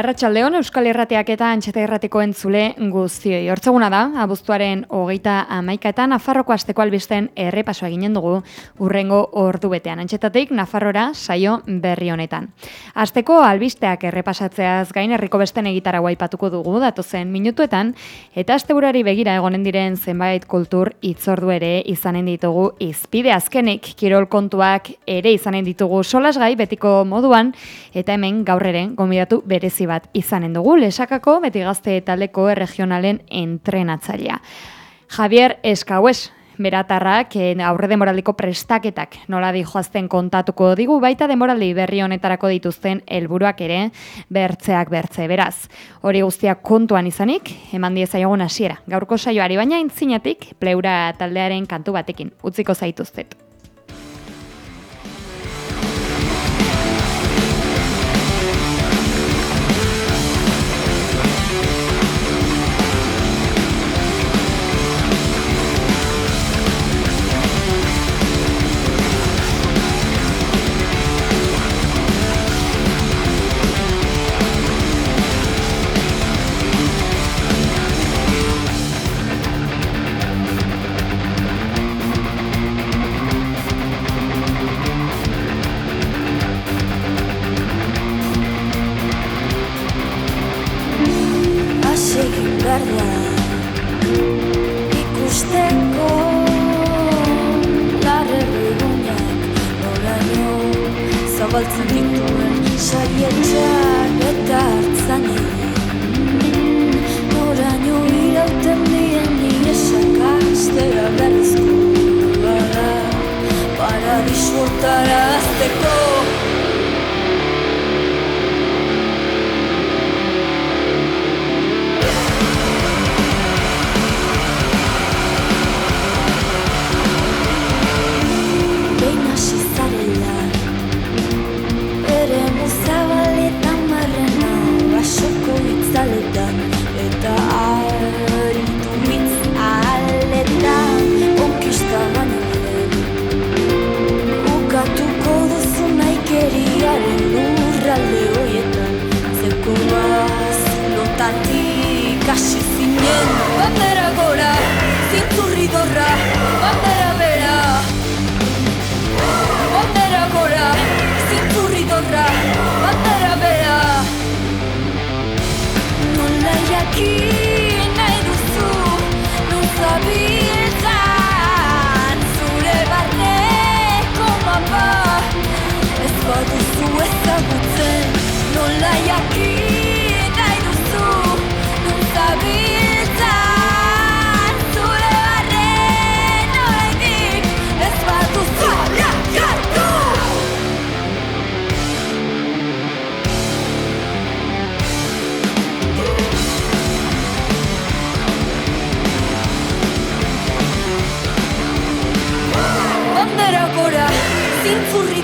Arratxaldeon, Euskal Herrateak eta Antxeta Herrateko entzule guztioi. Hortzeguna da, abuztuaren hogeita amaikaetan, Nafarroko asteko albisten errepasoa ginen dugu urrengo ordu betean. Antxetatik, Nafarrora saio berri honetan. Asteko albisteak errepasatzeaz gain herriko besten egitara guaipatuko dugu datozen minutuetan, eta asteburari begira egonen diren zenbait kultur itzordu ere izanen ditugu izpide azkenik, kirol kontuak ere izanen ditugu solasgai betiko moduan, eta hemen gaur ere, gomidatu bere berezi bat izanen dugu lesakako beti gazte taleko regionalen entrenatzailea. Javier Eskaues, beratarrak eh, aurre demoraliko prestaketak nola di joazten kontatuko digu baita demoraldi berri honetarako dituzten helburuak ere bertzeak bertze beraz. Hori guztiak kontuan izanik, eman diezaiogun hasiera. Gaurko saioari baina intzinatik pleura taldearen kantu batekin utziko zaituztet.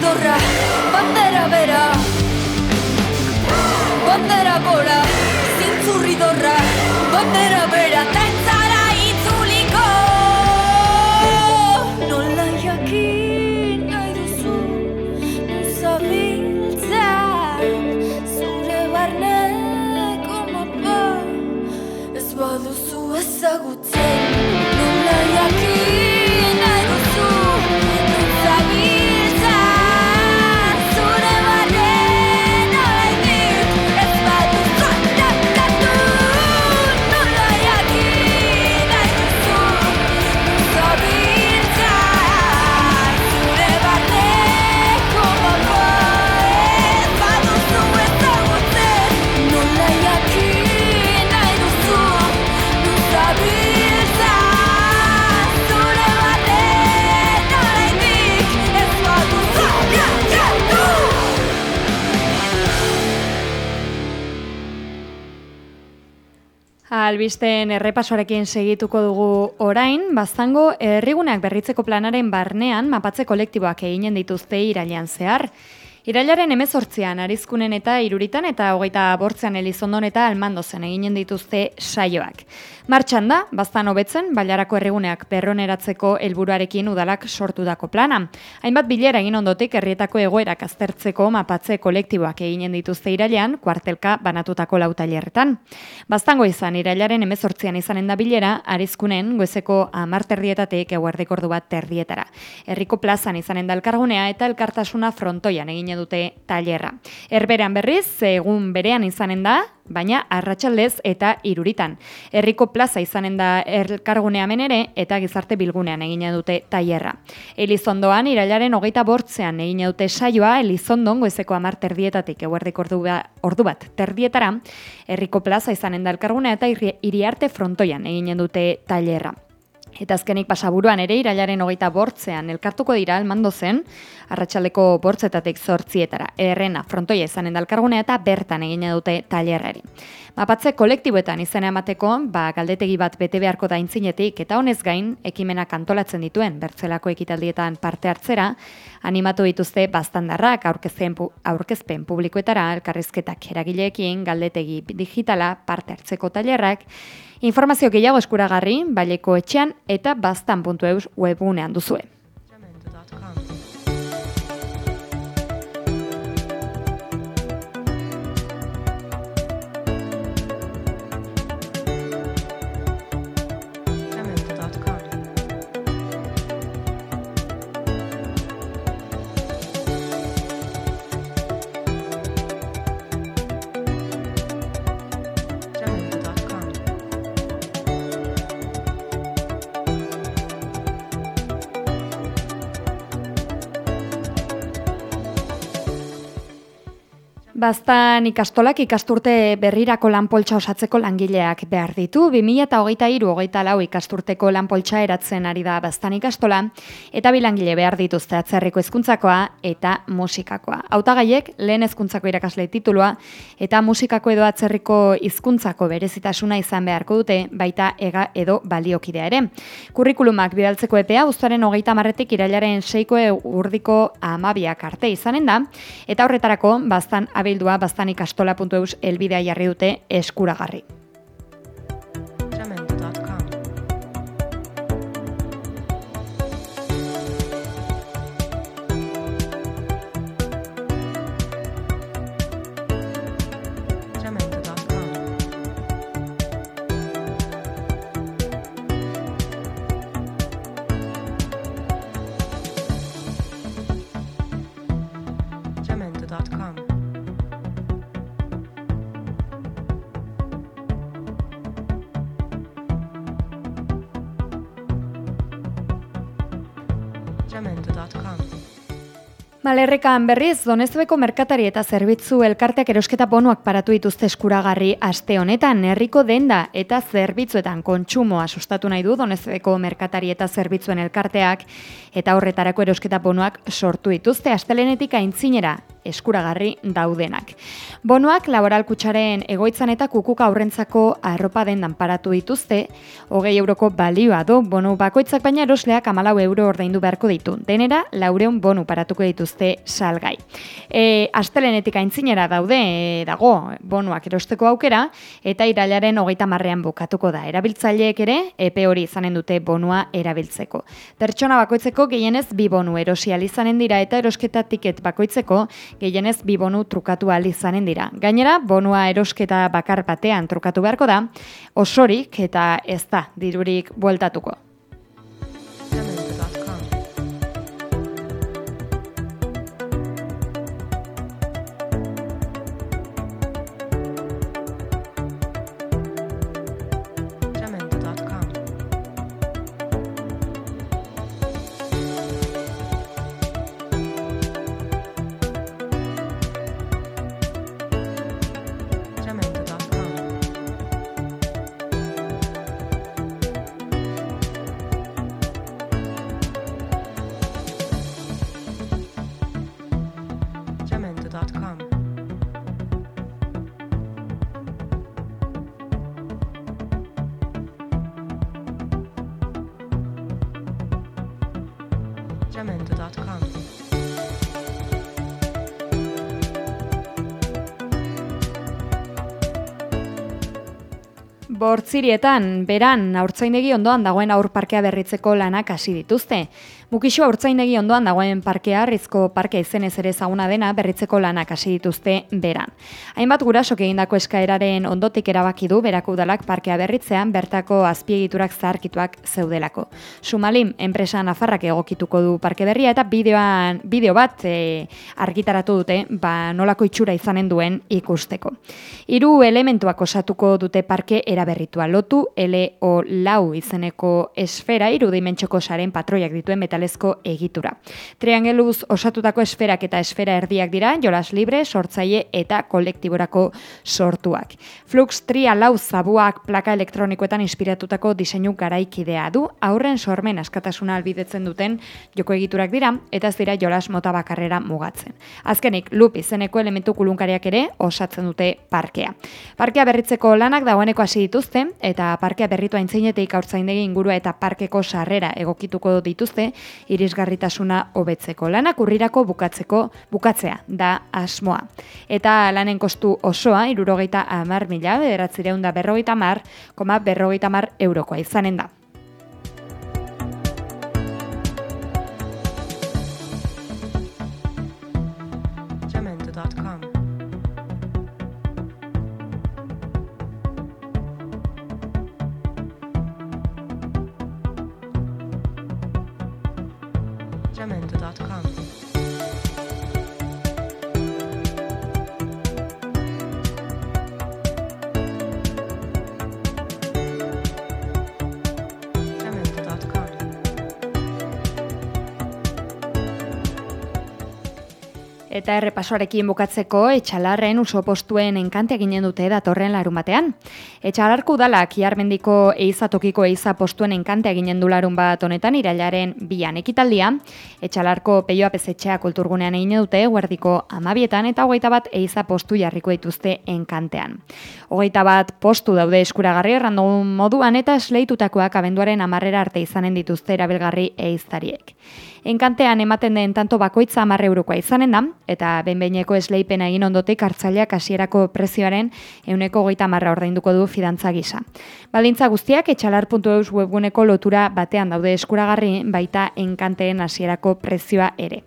idorra Bandera bera. Bandera bola Zintzurri dorra Bandera bera. Tain Albisten errepasoarekin segituko dugu orain, baztango herriguneak berritzeko planaren barnean mapatze kolektiboak eginen dituzte irailean zehar. Irailaren emezortzian, arizkunen eta iruritan eta hogeita bortzean elizondon eta almandozen eginen dituzte saioak. Martxan da, bastan hobetzen, bailarako erreguneak perroneratzeko helburuarekin udalak sortu dako plana. Hainbat bilera egin ondotik herrietako egoerak aztertzeko mapatze kolektiboak eginen dituzte irailean, kuartelka banatutako lautailerretan. Bastango izan, irailaren emezortzian izanen da bilera, arizkunen, goezeko amarterdietatek eguerdik ordu bat terdietara. Herriko plazan izanen da elkargunea eta elkartasuna frontoian dute tailerra. Herberean berriz, egun berean izanen da, baina arratsaldez eta iruritan. Herriko plaza izanen da elkargunea ere eta gizarte bilgunean egina dute tailerra. Elizondoan irailaren hogeita bortzean egina dute saioa Elizondon goezeko amar terdietatik eguerdik ba, ordu bat terdietara, herriko plaza izanen da elkargunea eta iriarte frontoian eginen dute tailerra. Eta azkenik pasaburuan ere irailaren hogeita bortzean elkartuko dira almando zen, arratsaleko bortzetatik zortzietara. Errena, frontoia izanen dalkargunea eta bertan egin dute tailerrari. Mapatze kolektiboetan izena emateko, ba, galdetegi bat bete beharko da intzinetik, eta honez gain, ekimenak antolatzen dituen, bertzelako ekitaldietan parte hartzera, animatu dituzte bastandarrak aurkezpen, aurkezpen publikoetara, elkarrizketak eragileekin, galdetegi digitala, parte hartzeko tailerrak, Informazio gehiago eskuragarri, baileko etxean eta bastan.eus webunean duzue. Baztan ikastolak ikasturte berrirako lanpoltsa osatzeko langileak behar ditu. 2008 hogeita lau ikasturteko lanpoltsa eratzen ari da baztan ikastola, eta bilangile behar dituzte atzerriko hezkuntzakoa eta musikakoa. Hautagaiek lehen hezkuntzako irakasle titulua eta musikako edo atzerriko hizkuntzako berezitasuna izan beharko dute baita ega edo baliokidea ere. Kurrikulumak bidaltzeko epea uztaren hogeita marretik irailaren seiko urdiko amabiak arte izanen da, eta horretarako baztan abildua bastanikastola.eus elbidea jarri dute eskuragarri. Malerrekan berriz, Donezbeko merkatari eta zerbitzu elkarteak erosketa bonuak paratu dituzte eskuragarri. Aste honetan, herriko denda eta zerbitzuetan kontsumoa sustatu nahi du Donezbeko merkatari eta zerbitzuen elkarteak. Eta horretarako erosketa bonuak sortu dituzte astelenetik aintzinera eskuragarri daudenak. Bonuak laboral kutsaren egoitzan eta kukuka aurrentzako arropa dendan paratu dituzte, hogei euroko balioa du, bonu bakoitzak baina erosleak amalau euro ordaindu beharko ditu. Denera, laureun bonu paratuko dituzte salgai. E, astelenetik aintzinera daude, e, dago, bonuak erosteko aukera, eta irailaren hogeita marrean bukatuko da. Erabiltzaileek ere, epe hori izanen dute bonua erabiltzeko. Pertsona bakoitzeko gehienez bi bonu erosial izanen dira eta erosketa tiket bakoitzeko gehienez bi bonu trukatu ahal izanen dira. Gainera, bonua erosketa bakar batean trukatu beharko da, osorik eta ez da dirurik bueltatuko. por Bortzirietan, beran, aurtzaindegi ondoan dagoen aur parkea berritzeko lanak hasi dituzte. Mukixo aurtzaindegi ondoan dagoen parkea, rizko parkea izenez ere ezaguna dena, berritzeko lanak hasi dituzte beran. Hainbat gurasok egindako eskaeraren ondotik erabaki du berako udalak parkea berritzean bertako azpiegiturak zaharkituak zeudelako. Sumalim, enpresa nafarrak egokituko du parke berria eta bideoan, bideo bat e, argitaratu dute ba, nolako itxura izanen duen ikusteko. Hiru elementuak osatuko dute parke eraberritua lotu, LO lau izeneko esfera, irudimentxoko saren patroiak dituen metalezko egitura. Triangeluz osatutako esferak eta esfera erdiak dira, jolas libre, sortzaile eta kolektiborako sortuak. Flux tria lau zabuak plaka elektronikoetan inspiratutako diseinu garaikidea du, aurren sormen askatasuna albidetzen duten joko egiturak dira, eta ez dira jolas mota bakarrera mugatzen. Azkenik, loop izeneko elementu kulunkariak ere osatzen dute parkea. Parkea berritzeko lanak dagoeneko hasi dituzte, eta parkea berritu aintzinetik aurtzaindegi ingurua eta parkeko sarrera egokituko dituzte, irisgarritasuna hobetzeko lanak urrirako bukatzeko bukatzea da asmoa. Eta lanen kostu osoa, irurogeita amar mila, bederatzireun da berrogeita mar, koma berrogeita mar eurokoa izanen da. Eta errepasoarekin bukatzeko etxalarren uso postuen enkante ginen dute datorren larun batean. Etxalarku udalak iarmendiko eizatokiko eiza postuen enkante ginen du larun bat honetan irailaren bian ekitaldia. Etxalarko peioa pezetxea kulturgunean egin dute guardiko amabietan eta hogeita bat eiza postu jarriko dituzte enkantean. Hogeita bat postu daude eskuragarri errandogun moduan eta esleitutakoak abenduaren amarrera arte izanen dituzte erabilgarri eiztariek. Enkantean ematen den tanto bakoitza 10 eurokoa izanen da, eta benbeineko esleipena egin ondotik hartzaileak hasierako prezioaren euneko goita marra ordainduko du fidantza gisa. Baldintza guztiak etxalar.eus webguneko lotura batean daude eskuragarri baita enkanteen hasierako prezioa ere.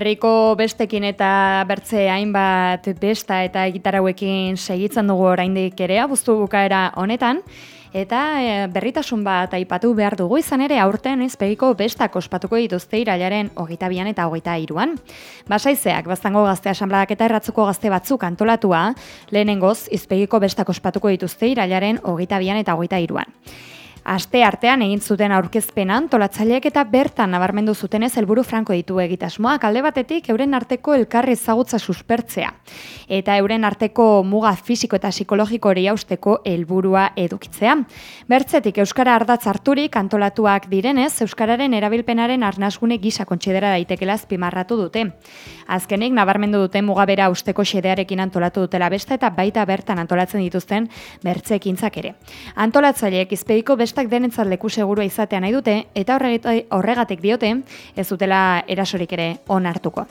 Herriko bestekin eta bertze hainbat besta eta gitarauekin segitzen dugu oraindik ere abuztu bukaera honetan. Eta e, berritasun bat aipatu behar dugu izan ere aurten izpegiko bestak ospatuko dituzte irailaren hogeita bian eta hogeita iruan. Basaizeak, baztango gazte asanbladak eta erratzuko gazte batzuk antolatua, lehenengoz izpegiko bestak ospatuko dituzte irailaren hogeita bian eta hogeita iruan. Aste artean egin zuten aurkezpenan tolatzaileek eta bertan nabarmendu zutenez helburu franko ditu egitasmoak alde batetik euren arteko elkarri ezagutza suspertzea eta euren arteko muga fisiko eta psikologiko hori hausteko helburua edukitzea. Bertzetik euskara ardatz harturik antolatuak direnez euskararen erabilpenaren arnasgune gisa kontsidera daitekela azpimarratu dute. Azkenik nabarmendu dute mugabera usteko xedearekin antolatu dutela besta eta baita bertan antolatzen dituzten bertzekintzak ere. Antolatzaileek izpediko bestak denentzat leku segurua izatea nahi dute eta horregatik diote ez dutela erasorik ere onartuko.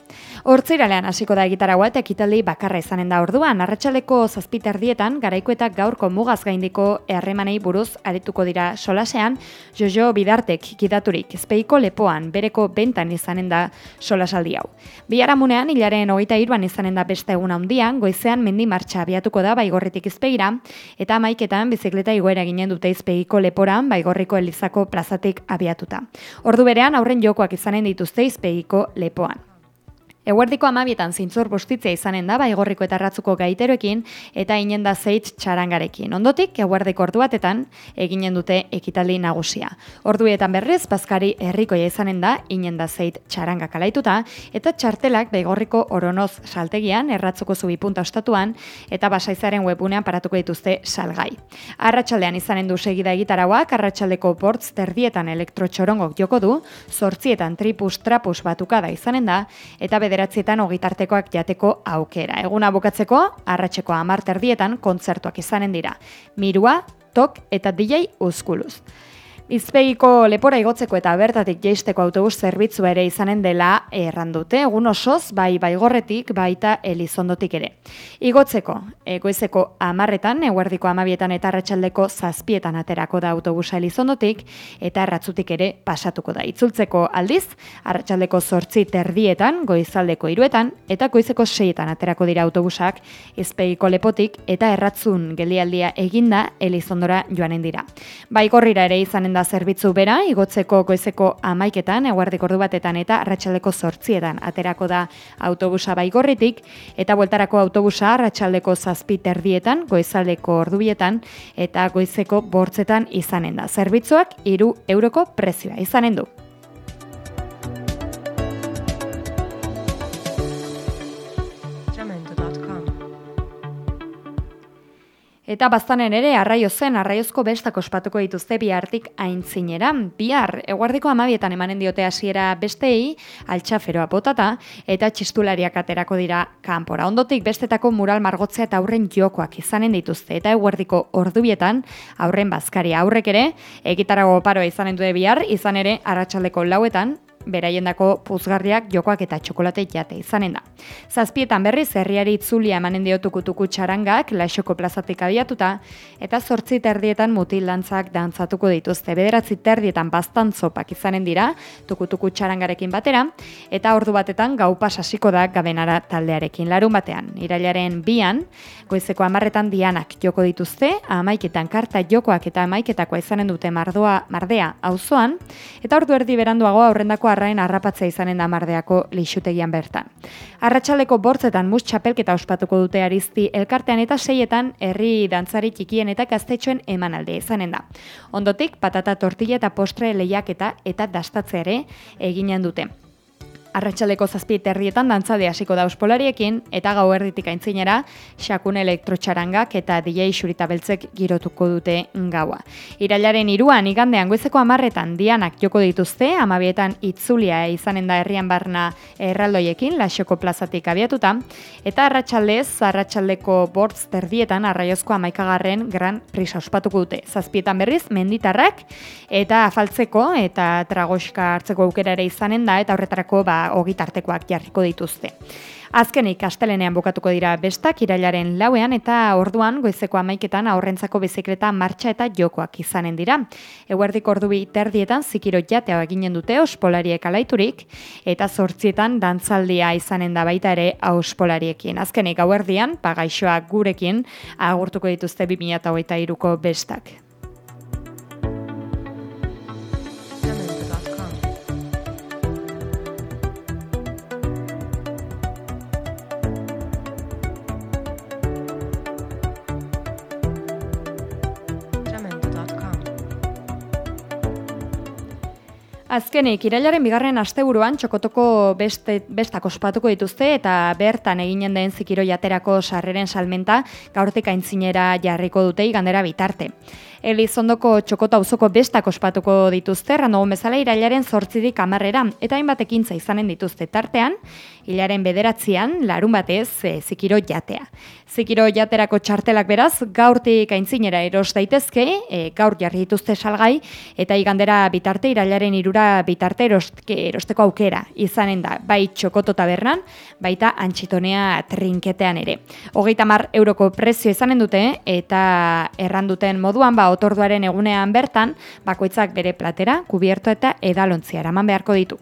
Hortziralean hasiko da egitaragua eta ekitaldi bakarra izanen da orduan, arratsaleko zazpiterdietan garaiko eta gaurko mugaz gaindiko erremanei buruz arituko dira solasean, jojo bidartek gidaturik ezpeiko lepoan bereko bentan izanen da solasaldi hau. Biharamunean, hilaren hogeita iruan izanen da beste egun handian, goizean mendi martxa abiatuko da baigorritik izpegira, eta maiketan bizikleta igoera ginen dute izpegiko leporan baigorriko elizako plazatik abiatuta. Ordu berean, aurren jokoak izanen dituzte izpegiko lepoan. Eguerdiko amabietan zintzur bustitzea izanen da, baigorriko eta ratzuko gaiteroekin eta inen da zeitz txarangarekin. Ondotik, eguerdiko ordu batetan eginen dute ekitaldi nagusia. Orduetan berriz, bazkari herrikoia izanen da, inen da zeit txaranga kalaituta, eta txartelak baigorriko oronoz saltegian, erratzuko zubipunta ostatuan, eta basaizaren webunean paratuko dituzte salgai. Arratxaldean izanen du segida egitarauak, arratsaldeko bortz terdietan elektrotxorongok joko du, sortzietan tripus trapus batukada izanen da, eta bedera bederatzietan ogitartekoak jateko aukera. Eguna bukatzeko, arratseko amarter dietan kontzertuak izanen dira. Mirua, tok eta DJ uzkuluz. Izpegiko lepora igotzeko eta bertatik jeisteko autobus zerbitzu ere izanen dela errandute, egun osoz, bai baigorretik, baita elizondotik ere. Igotzeko, egoizeko amarretan, eguerdiko amabietan eta arratsaldeko zazpietan aterako da autobusa elizondotik, eta erratzutik ere pasatuko da. Itzultzeko aldiz, arratsaldeko zortzi terdietan, goizaldeko iruetan, eta goizeko seietan aterako dira autobusak izpegiko lepotik, eta erratzun gelialdia eginda elizondora joanen dira. Baigorrira ere izanen da da zerbitzu bera, igotzeko goizeko amaiketan, eguardik ordu batetan eta arratsaldeko zortzietan aterako da autobusa baigorritik, eta bueltarako autobusa arratsaldeko zazpi terdietan, goizaldeko ordubietan, eta goizeko bortzetan izanen da. Zerbitzuak iru euroko prezioa izanen du. Eta baztanen ere, arraio zen, arraiozko bestak ospatuko dituzte bihartik aintzinera. Bihar, eguardiko amabietan emanen diote hasiera bestei, altxaferoa botata, eta txistulariak aterako dira kanpora. Ondotik, bestetako mural margotzea eta aurren jokoak izanen dituzte. Eta eguardiko ordubietan, aurren bazkaria aurrek ere, egitarago paroa izanen dute bihar, izan ere, arratsaldeko lauetan, beraiendako puzgarriak jokoak eta txokolate jate izanen da. Zazpietan berriz herriari itzulia emanen diotukutuku txarangak laixoko plazatik abiatuta eta zortzi terdietan mutil dantzak dantzatuko dituzte. Bederatzi terdietan bastan zopak izanen dira tukutuku txarangarekin batera eta ordu batetan gau pasasiko da gabenara taldearekin larun batean. Irailaren bian, goizeko amarretan dianak joko dituzte, amaiketan karta jokoak eta amaiketakoa izanen dute mardoa mardea auzoan eta ordu erdi beranduago aurrendako arrain harrapatzea izanen da mardeako lixutegian bertan. Arratxaleko bortzetan mus txapelketa ospatuko dute arizti elkartean eta seietan herri dantzari txikien eta gaztetxoen emanalde izanen da. Ondotik, patata tortilla eta postre lehiak eta eta dastatze ere eginen dute. Arratxaleko zazpi terrietan dantzade hasiko da uspolariekin eta gau erditik aintzinera xakun elektrotxarangak eta DJ xurita beltzek girotuko dute gaua. Irailaren iruan igandean goizeko amarretan dianak joko dituzte, amabietan itzulia izanen da herrian barna erraldoiekin lasoko plazatik abiatuta, eta arratsaldez arratsaldeko bortz terdietan arraiozko amaikagarren gran prisa ospatuko dute. Zazpietan berriz, menditarrak eta afaltzeko eta tragoska hartzeko aukera ere izanen da eta horretarako ba eta ogitartekoak jarriko dituzte. Azkenik, astelenean bukatuko dira bestak irailaren lauean eta orduan goizeko amaiketan aurrentzako bizikleta martxa eta jokoak izanen dira. Eguerdik ordubi terdietan zikiro jatea eginen dute ospolariek alaiturik eta zortzietan dantzaldia izanen da baita ere auspolariekin. Azkenik, gauerdian, pagaixoak gurekin agurtuko dituzte 2008ko bestak. Azkenik, irailaren bigarren asteburuan txokotoko beste, bestak ospatuko dituzte eta bertan eginen den zikiro jaterako sarreren salmenta gaurtik aintzinera jarriko dute igandera bitarte. Elizondoko txokota auzoko bestak ospatuko dituzte, randogon bezala irailaren zortzidik amarrera, eta hainbat ekintza izanen dituzte tartean, hilaren bederatzean, larun batez, e, zikiro jatea. Zikiro jaterako txartelak beraz, gaurtik aintzinera eros daitezke, e, gaur jarri dituzte salgai, eta igandera bitarte, irailaren irura bitarte erostke, erosteko aukera izanen da, bai txokoto tabernan, baita antxitonea trinketean ere. Hogeita mar euroko prezio izanen dute, eta erranduten moduan, ba, otorduaren egunean bertan, bakoitzak bere platera, kubierto eta edalontzia eraman beharko ditu.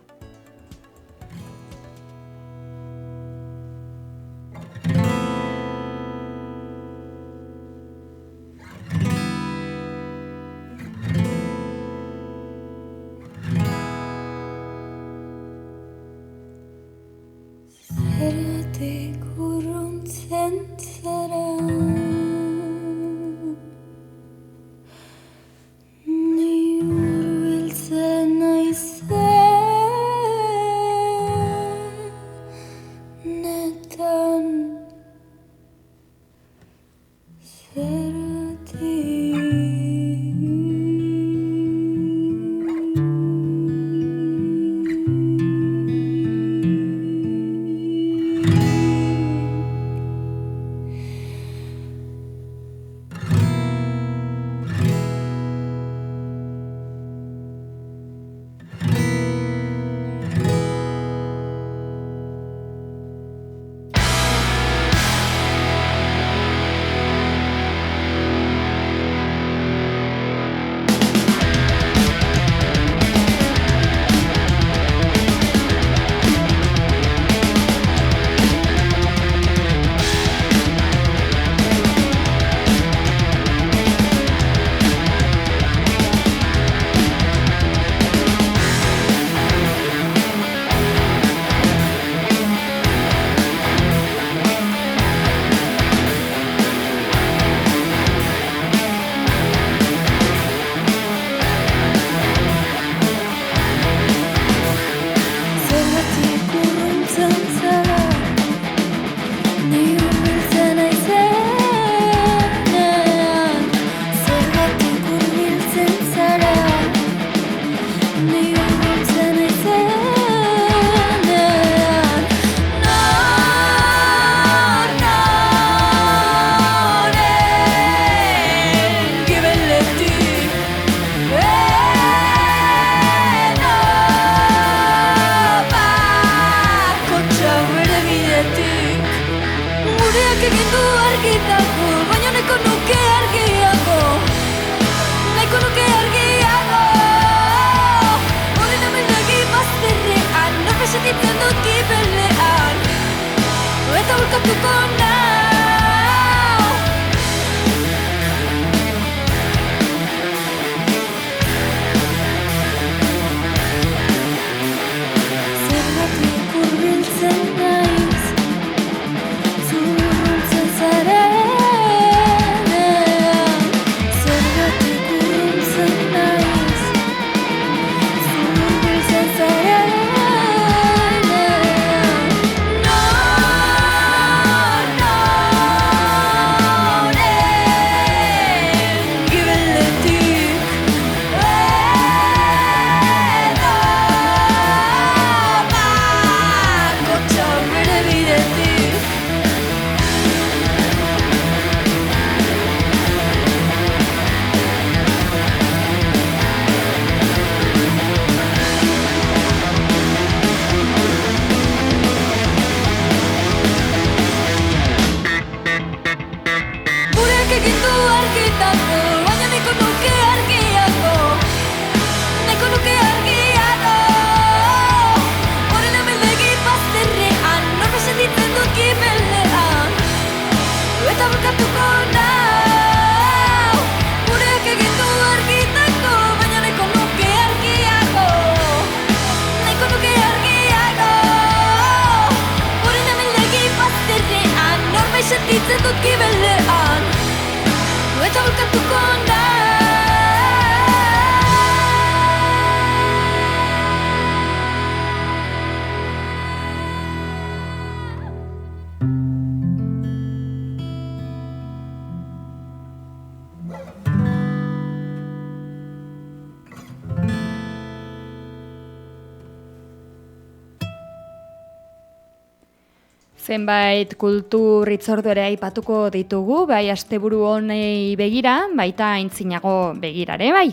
Zenbait kultur itzordu ere aipatuko ditugu, bai asteburu honei begira, baita aintzinago begirare, bai.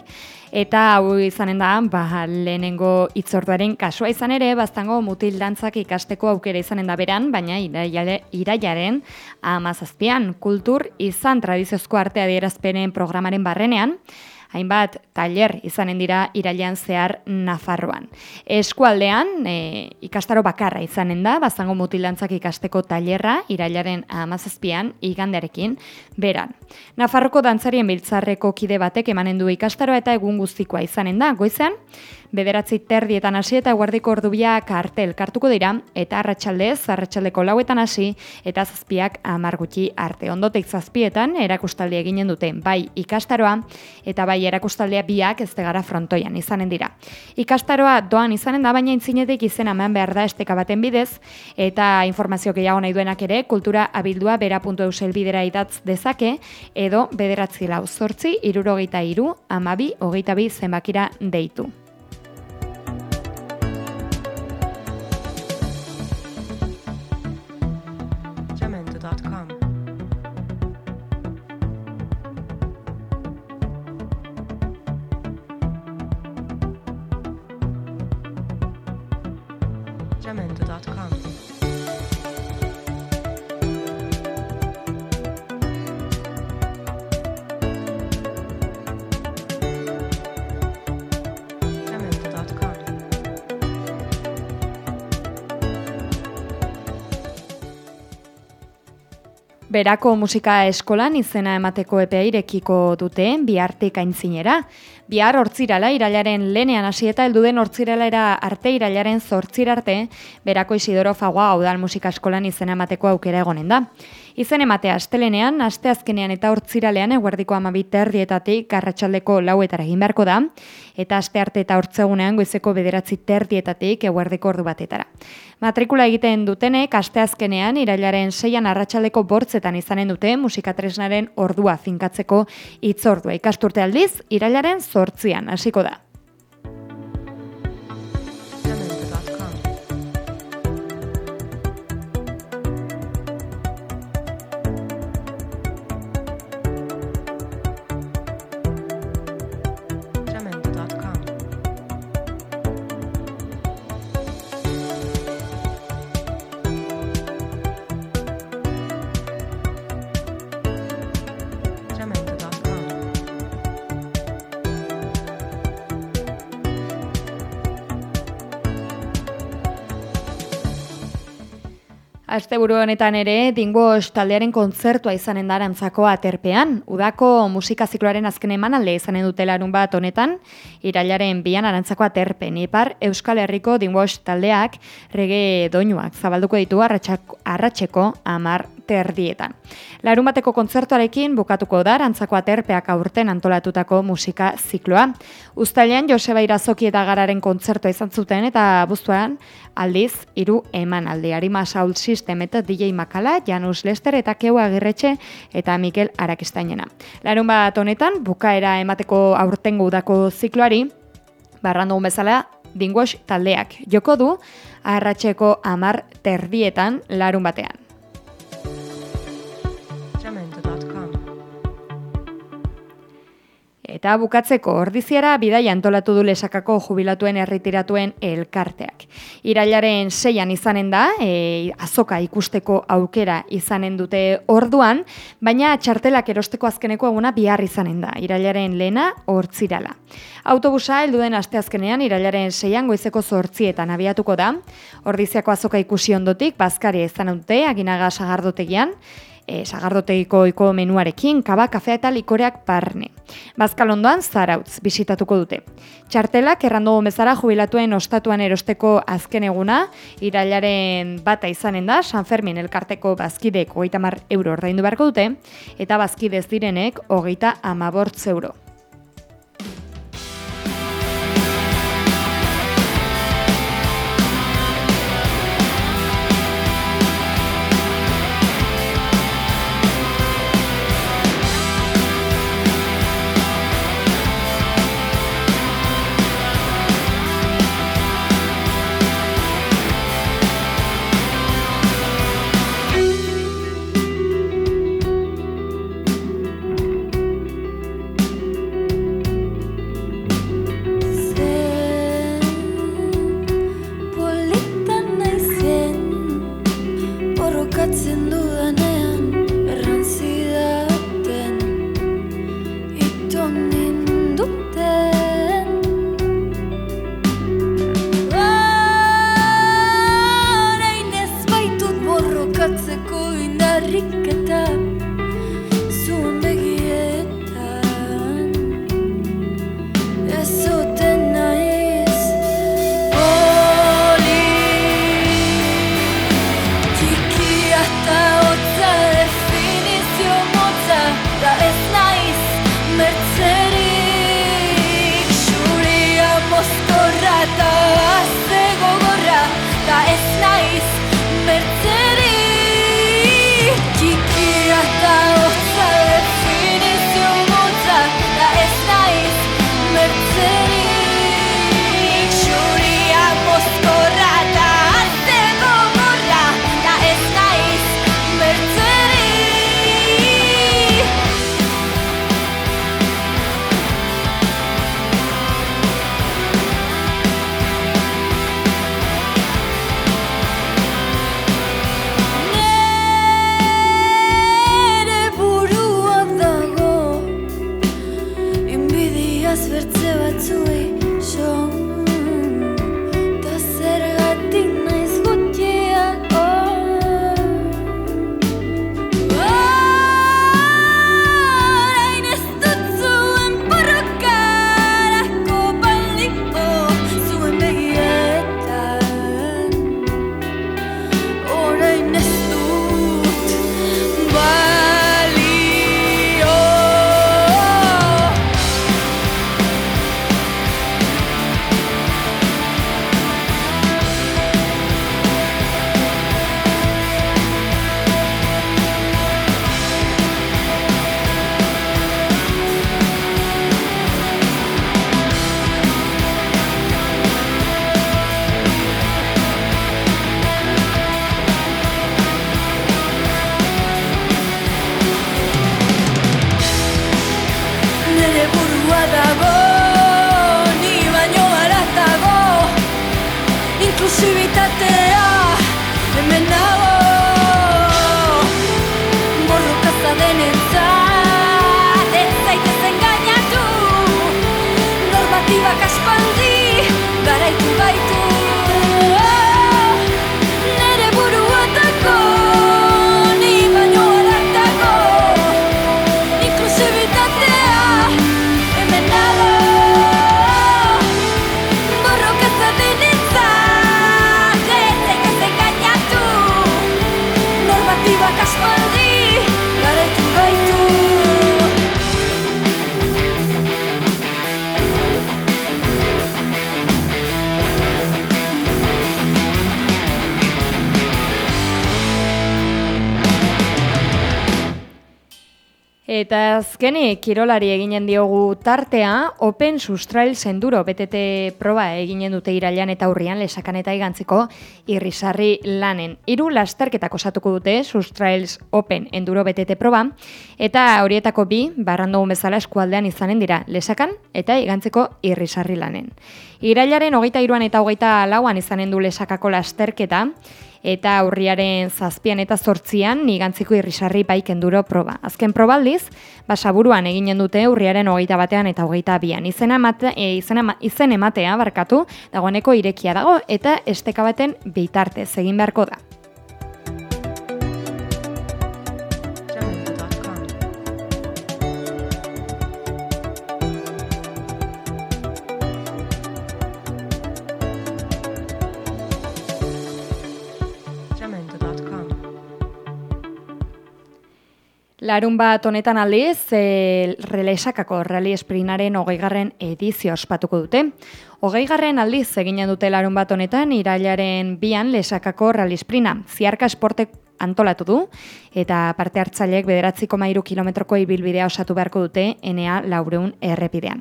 Eta hau izanen da, ba, lehenengo itzorduaren kasua izan ere, baztango mutil dantzak ikasteko aukera izanen da beran, baina irailare, iraiaren amazazpian kultur izan tradiziozko artea dierazpenen programaren barrenean, hainbat tailer izanen dira irailean zehar Nafarroan. Eskualdean, e, ikastaro bakarra izanen da, bazango mutilantzak ikasteko tailerra irailaren amazazpian igandearekin beran. Nafarroko dantzarien biltzarreko kide batek emanen du ikastaroa eta egun guztikoa izanen da, goizean, bederatzi terdietan hasi eta guardiko ordubia kartel kartuko dira, eta arratsaldez, arratsaldeko lauetan hasi, eta zazpiak amar gutxi arte. Ondotek zazpietan, erakustaldi eginen dute, bai ikastaroa, eta bai erakustaldea biak ez gara frontoian izanen dira. Ikastaroa doan izanen da, baina intzinetik izen eman behar da esteka baten bidez, eta informazio gehiago nahi duenak ere, kultura abildua bera.eusel bidera idatz dezake, edo bederatzi lau zortzi, irurogeita iru, amabi, hogeita bi zenbakira deitu. Berako musika eskolan izena emateko epea irekiko dute bihartik aintzinera. Bihar hortzirala irailaren lenean hasi eta heldu den hortziralera arte irailaren zortzira arte berako Isidoro Fagua Audal musika eskolan izena emateko aukera egonen da. Izen ematea astelenean, asteazkenean eta hortziralean eguerdiko amabit terdietatik garratxaldeko lauetara egin beharko da, eta aste arte eta hortzegunean goizeko bederatzi terdietatik eguerdiko ordu batetara. Matrikula egiten dutenek asteazkenean irailaren seian arratsaldeko bortzetan izanen dute musikatresnaren ordua finkatzeko itzordua ikasturte aldiz irailaren zortzian hasiko da. Asteburu honetan ere, Dingos taldearen kontzertua izanen da arantzako aterpean. Udako musika zikloaren azken emanalde izanen dute larun bat honetan, irailaren bian arantzako aterpen. Ipar Euskal Herriko Dingos taldeak rege doinuak zabalduko ditu arratseko amar terdietan. Larun bateko kontzertuarekin bukatuko da arantzako aterpeak aurten antolatutako musika zikloa. Uztailean Joseba Irazoki eta Gararen kontzertua izan zuten eta abuztuan aldiz hiru emanaldi Arima Soul System eta DJ Makala, Janus Lester eta Keu Agirretxe eta Mikel Arakistainena. Larun bat honetan bukaera emateko aurtengo udako zikloari barrandu bezala Dingosh taldeak joko du arratseko amar terdietan larun batean. Eta bukatzeko ordiziara bidaia antolatu du lesakako jubilatuen erritiratuen elkarteak. Irailaren seian izanen da, e, azoka ikusteko aukera izanen dute orduan, baina txartelak erosteko azkeneko eguna bihar izanen da, irailaren lehena hortzirala. Autobusa helduen asteazkenean irailaren seian goizeko zortzietan abiatuko da, ordiziako azoka ikusi ondotik, bazkaria izan dute, aginaga sagardotegian, e, sagardotegiko iko menuarekin, kaba, kafea eta likoreak parne. Bazkalondoan zarautz bisitatuko dute. Txartelak errandu bezala jubilatuen ostatuan erosteko azken eguna, irailaren bata izanen da, San Fermin elkarteko bazkidek hogeita mar euro ordaindu beharko dute, eta bazkidez direnek hogeita amabortz euro. viva Casper Eta azkenik kirolari eginen diogu tartea, Open Sustrail Enduro BTT proba eginen dute irailan eta urrian lesakan eta igantziko irrisarri lanen. Hiru lasterketak osatuko dute Sustrails Open Enduro BTT proba, eta horietako bi, barrandugun bezala eskualdean izanen dira lesakan eta igantzeko irrisarri lanen. Irailaren hogeita iruan eta hogeita lauan izanen du lesakako lasterketa, eta aurriaren zazpian eta zortzian nigantziko irrisarri baik enduro proba. Azken probaldiz, basaburuan eginen dute urriaren hogeita batean eta hogeita bian. Izena, emate, e, izena, izen ematea barkatu, dagoeneko irekia dago eta esteka baten bitartez egin beharko da. Larun bat honetan aldiz, e, relesakako rally esprinaren hogeigarren edizio ospatuko dute. Hogeigarren aldiz eginen dute larun bat honetan, irailaren bian lesakako rally esprina. Ziarka esportek antolatu du, eta parte hartzaileek bederatziko mairu kilometroko ibilbidea osatu beharko dute enea laureun errepidean.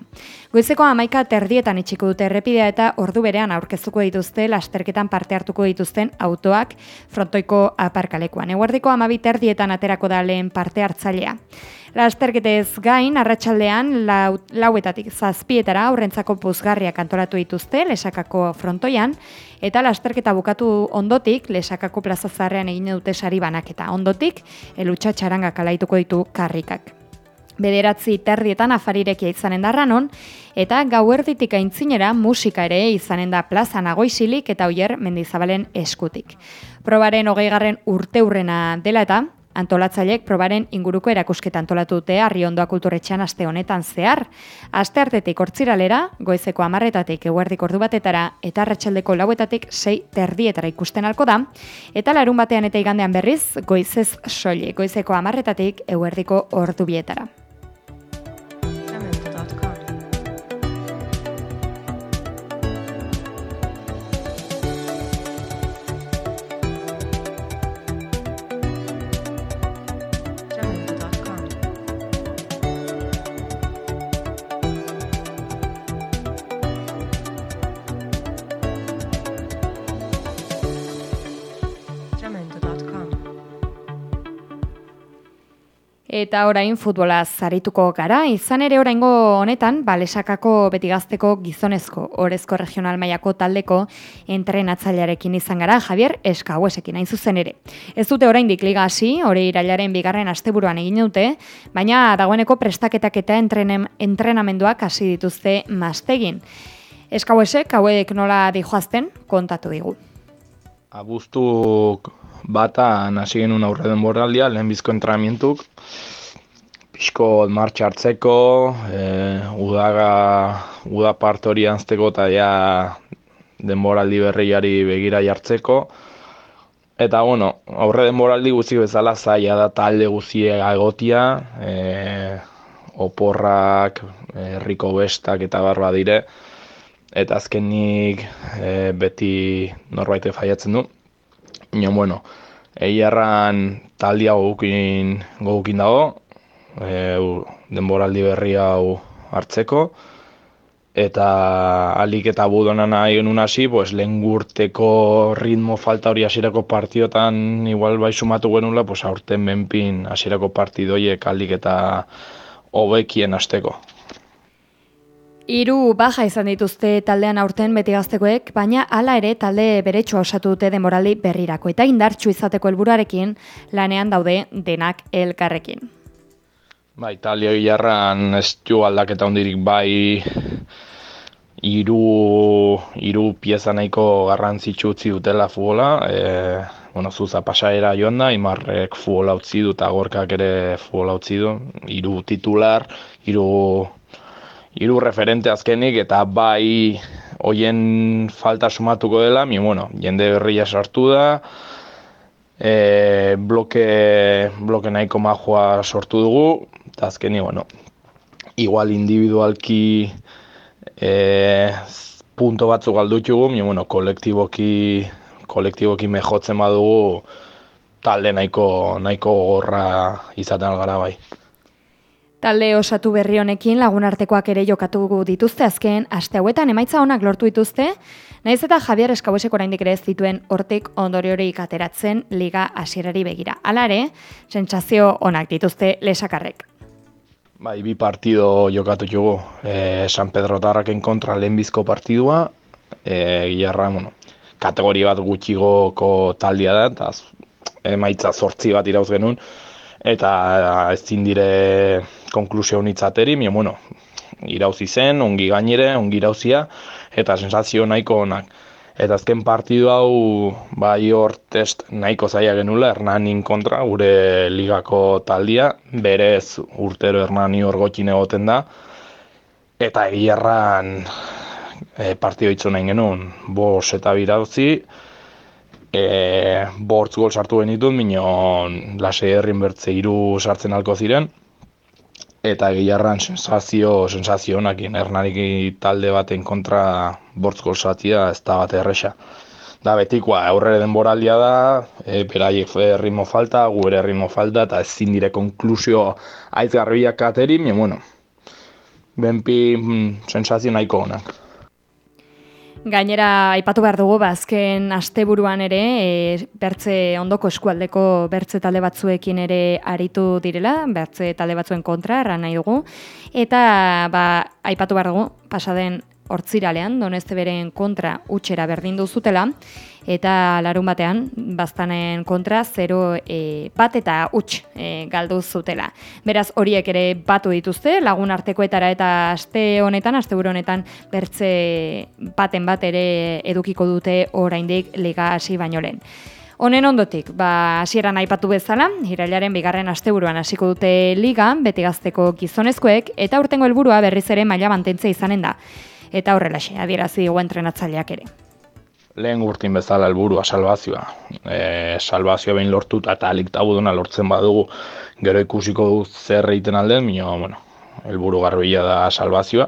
Goizeko amaika terdietan itxiko dute errepidea eta ordu berean aurkeztuko dituzte lasterketan parte hartuko dituzten autoak frontoiko aparkalekuan. Eguerdiko amabi terdietan aterako da lehen parte hartzailea. Lasterketez gain, arratsaldean lau, lauetatik zazpietara aurrentzako puzgarriak antolatu dituzte lesakako frontoian, eta lasterketa bukatu ondotik lesakako plaza zaharrean egin dute sari banaketa. Ondotik, elutsa txarangak alaituko ditu karrikak. Bederatzi terdietan afarirekia izanen da ranon, eta gauerditik aintzinera musika ere izanen da plaza nagoizilik eta oier mendizabalen eskutik. Probaren hogeigarren urteurrena dela eta, Antolatzaileek probaren inguruko erakusketa antolatu dute Arriondoa kulturretxean aste honetan zehar. Aste hartetik hortziralera, goizeko amarretatik eguerdik ordu batetara eta arratsaldeko lauetatik sei terdietara ikusten alko da, eta larun batean eta igandean berriz, goizez soilik, goizeko amarretatik eguerdiko ordu bietara. Eta orain futbola zarituko gara, izan ere oraingo honetan, balesakako beti gazteko gizonezko orezko regional mailako taldeko entrenatzailearekin izan gara, Javier Eskauesekin hain zuzen ere. Ez dute oraindik liga hasi, hori irailaren bigarren asteburuan egin dute, baina dagoeneko prestaketak eta entrenem, entrenamenduak hasi dituzte mastegin. Eskauesek hauek nola dijoazten kontatu digu. Abuztuk batan hasi genuen aurre denboraldia, lehenbizko entrenamientuk. Pixko martxa hartzeko, e, udaga, uda part hori anzteko eta ja denboraldi berriari begira jartzeko. Eta bueno, aurre denboraldi guzti bezala zaila da talde guztiega egotia, e, oporrak, herriko bestak eta barba dire. Eta azkenik e, beti norbait faiatzen du. Ino, bueno, egiarran taldia gogukin, gogukin dago, e, denboraldi berri hau hartzeko, eta alik eta budona nahi genuen hasi, pues, lehen gurteko ritmo falta hori hasierako partiotan igual bai sumatu genuela, pues, aurten benpin hasierako partidoiek alik eta hobekien hasteko. Hiru baja izan dituzte taldean aurten beti gaztekoek, baina hala ere talde beretsua osatu dute demorali berrirako eta indartsu izateko helburuarekin lanean daude denak elkarrekin. Bai, Italia gilarran ez du aldaketa hondirik bai hiru hiru pieza nahiko garrantzitsu utzi dutela futbola. E, bueno, Zuza pasaera joan da, Imarrek futbola utzi du eta Gorkak ere futbola utzi du. Hiru titular, hiru hiru referente azkenik eta bai hoien falta sumatuko dela, mi bueno, jende berria sartu da. E, bloke, bloke nahiko majua sortu dugu, eta azkeni, bueno, igual individualki e, punto batzuk galdutugu, mi, bueno, kolektiboki, kolektiboki mejotzen badugu, talde nahiko, nahiko gorra izaten algara bai. Talde osatu berri honekin lagunartekoak ere jokatu dituzte azken aste hauetan emaitza onak lortu dituzte, naiz eta Javier Eskabosek oraindik ere ez dituen hortik ondoriorik ateratzen liga hasierari begira. Hala ere, sentsazio onak dituzte lesakarrek. Bai, bi partido jokatu jugu. E, San Pedro Tarraken kontra lehenbizko partidua, e, gilarra, bueno, kategori bat gutxigoko taldia da, eta emaitza zortzi bat irauz genuen, eta ezin dire konklusio honitzateri, mi, bueno, irauzi zen, ongi gainere, ongi irauzia, eta sensazio nahiko onak. Eta azken partidu hau, bai hor test nahiko zaila genula, Hernanin kontra, gure ligako taldia, berez urtero Hernani hor gotxin egoten da, eta egiarran e, partido itzu nahi genuen, bos eta birauzi, e, bortz gol sartu genituen, minon lasei herrin bertze hiru sartzen alko ziren, eta egiarran sensazio, sensazio honakin, Hernarik talde baten kontra bortz gol satia ez da bat erresa. Da betikoa, aurrere denboraldia da, e, beraiek ritmo falta, gure ritmo falta, eta ezin dire konklusio aizgarbiak ateri, mi, bueno, benpi mm, sensazio nahiko onak. Gainera, aipatu behar dugu, bazken asteburuan ere, e, bertze ondoko eskualdeko bertze talde batzuekin ere aritu direla, bertze talde batzuen kontra, erran nahi dugu. Eta, ba, aipatu behar dugu, pasaden hortziralean, donezte beren kontra utxera berdin duzutela, eta larun batean, baztanen kontra, zero e, bat eta utx e, galdu zutela. Beraz, horiek ere batu dituzte, lagun artekoetara eta aste honetan, aste honetan, bertze baten bat ere edukiko dute oraindik liga hasi baino lehen. Honen ondotik, ba, hasieran aipatu bezala, irailaren bigarren asteburuan hasiko dute liga, beti gazteko gizonezkoek, eta urtengo helburua berriz ere maila mantentzea izanen da. Eta horrelaxe, adierazi dugu entrenatzaileak ere. Lehen urtin bezala helburua salvazioa. E, salvazioa behin lortuta eta alik tabuduna lortzen badugu gero ikusiko du zer egiten alden, mino, bueno, helburu garbila da salvazioa.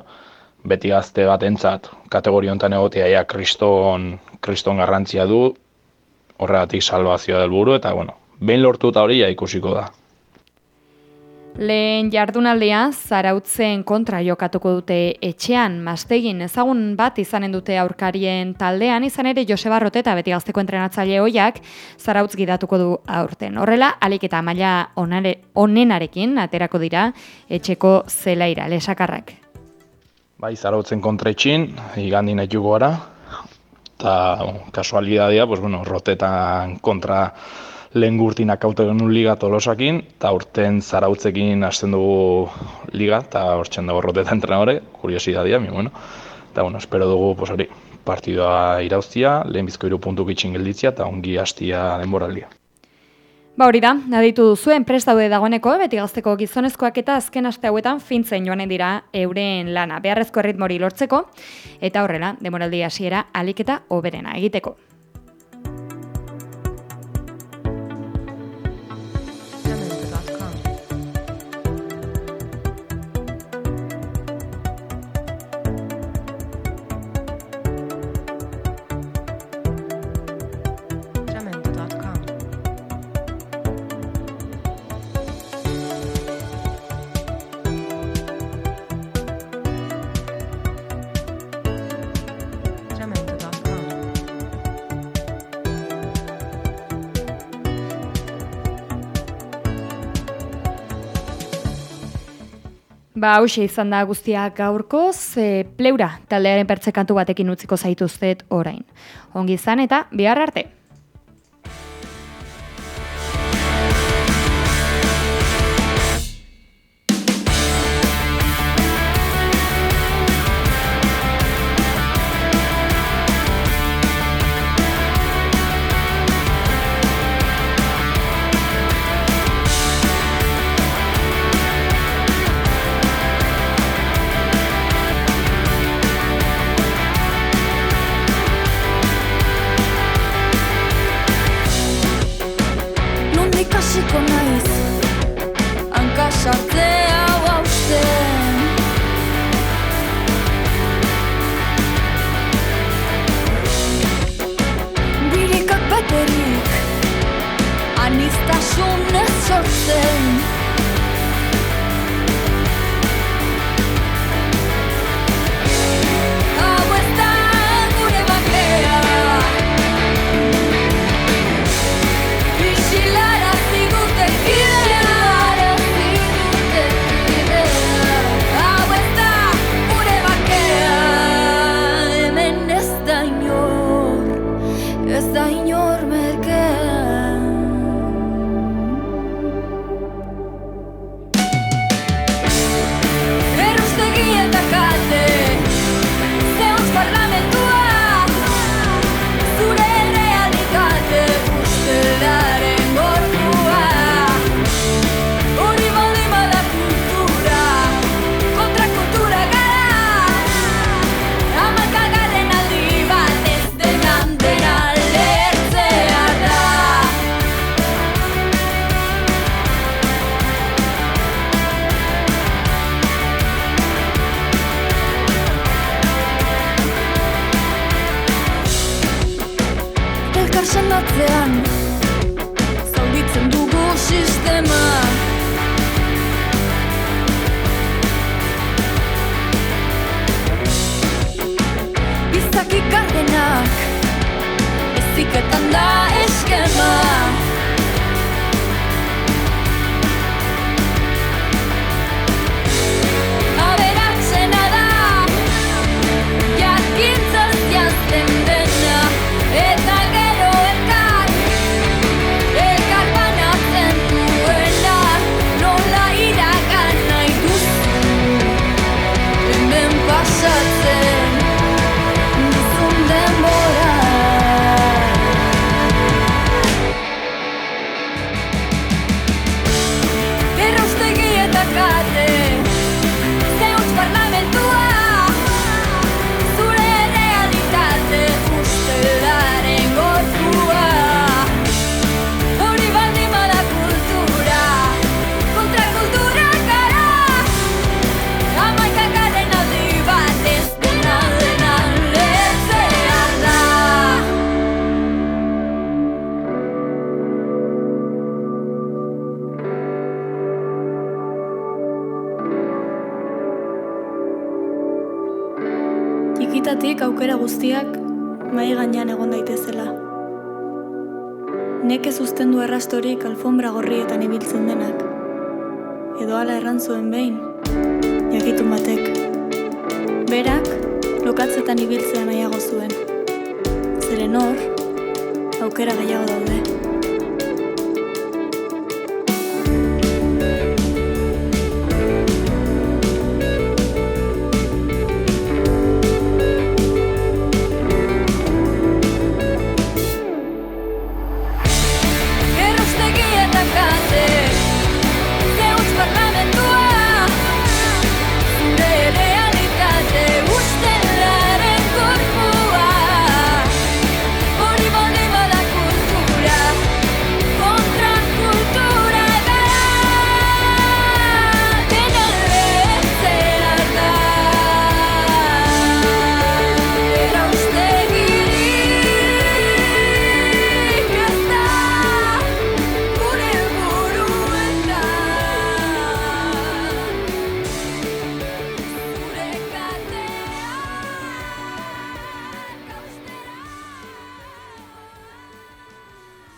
Beti gazte batentzat kategoria honetan egotea ja kriston, kriston garrantzia du, horregatik salvazioa helburu eta bueno, behin lortuta hori ja ikusiko da. Lehen jardunaldia zarautzen kontra jokatuko dute etxean, mastegin ezagun bat izanen dute aurkarien taldean, izan ere Joseba Roteta beti gazteko entrenatzaile hoiak zarautz gidatuko du aurten. Horrela, alik eta maila onare, onenarekin aterako dira etxeko zelaira, lesakarrak. Bai, zarautzen kontra etxin, igandin etuko gara, eta kasualidadea, pues, bueno, rotetan kontra lehen gurtinak haute genuen liga tolosakin, eta urten zarautzekin hasten dugu liga, eta hortzen dago roteta entrenadore, kuriosidadia, mi bueno. Eta, bueno, espero dugu, pues, hori, partidua irauztia, lehen bizko iru puntuk itxin gelditzia, eta ongi hastia denboraldia. Ba hori da, aditu duzuen prest daude dagoeneko, beti gazteko gizonezkoak eta azken aste hauetan fintzen joanen dira euren lana, beharrezko erritmori lortzeko, eta horrela, demoraldi hasiera alik eta oberena egiteko. Ba, hausia izan da guztiak gaurkoz, e, pleura taldearen pertsekantu batekin utziko zaituzet orain. Ongi izan eta bihar arte! guztiak mai gainean egon daitezela. Neke uzten du errastorik alfombra gorrietan ibiltzen denak. Edo ala erran zuen behin, jakitun batek. Berak, lokatzetan ibiltzea nahiago zuen. Zeren hor, aukera gehiago daude.